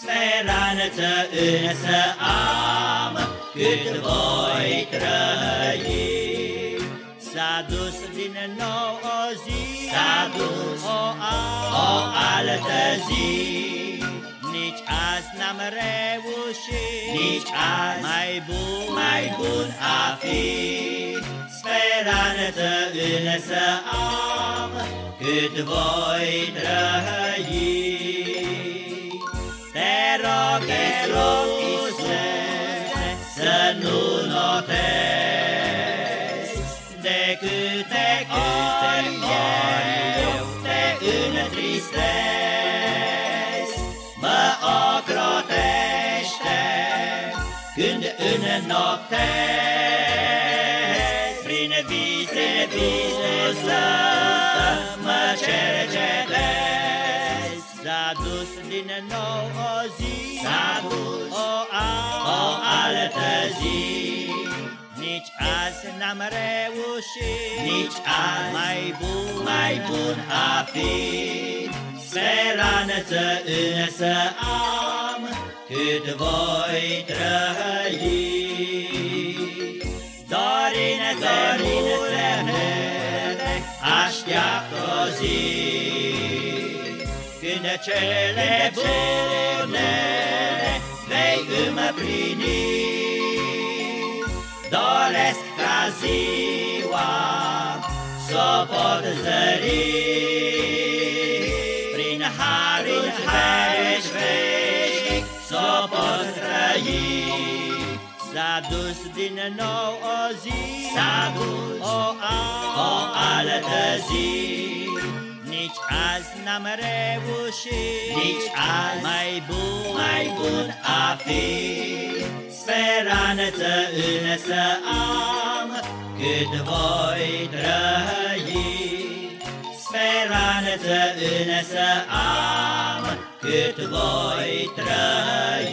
Speranță însă am cât voi trăi. S-a dus din nou o zi, S-a dus o, o altă zi, Nici azi n-am reușit, Nici azi mai bun, mai bun a fi. Speranță însă am cât voi trăi. Te rog, Te rog, Iisuse, să nu notez de câte câte ori ori eu eu te întristez. Mă ocrotește când înnoptez prin vise vise să mă cercetez. S-a dus din nou o zi, S-a dus o, o altă zi, Nici azi n-am reușit, Nici azi mai bun, mai bun a fi. Speranță însă am cât voi trăi. Dorine, Dorine, dorine, așteaptă o zi Când cele bune vei împlini. Doresc ca ziua s-o pot zări. Prin harul veșnic veșnic s-o pot trăi. S-a dus din nou o zi, S-a dus o, o altă zi. Nici azi n-am reușit, Nici azi mai bun, mai bun a fi. Speranță însă am cât voi trăi. Speranță însă am cât voi trăi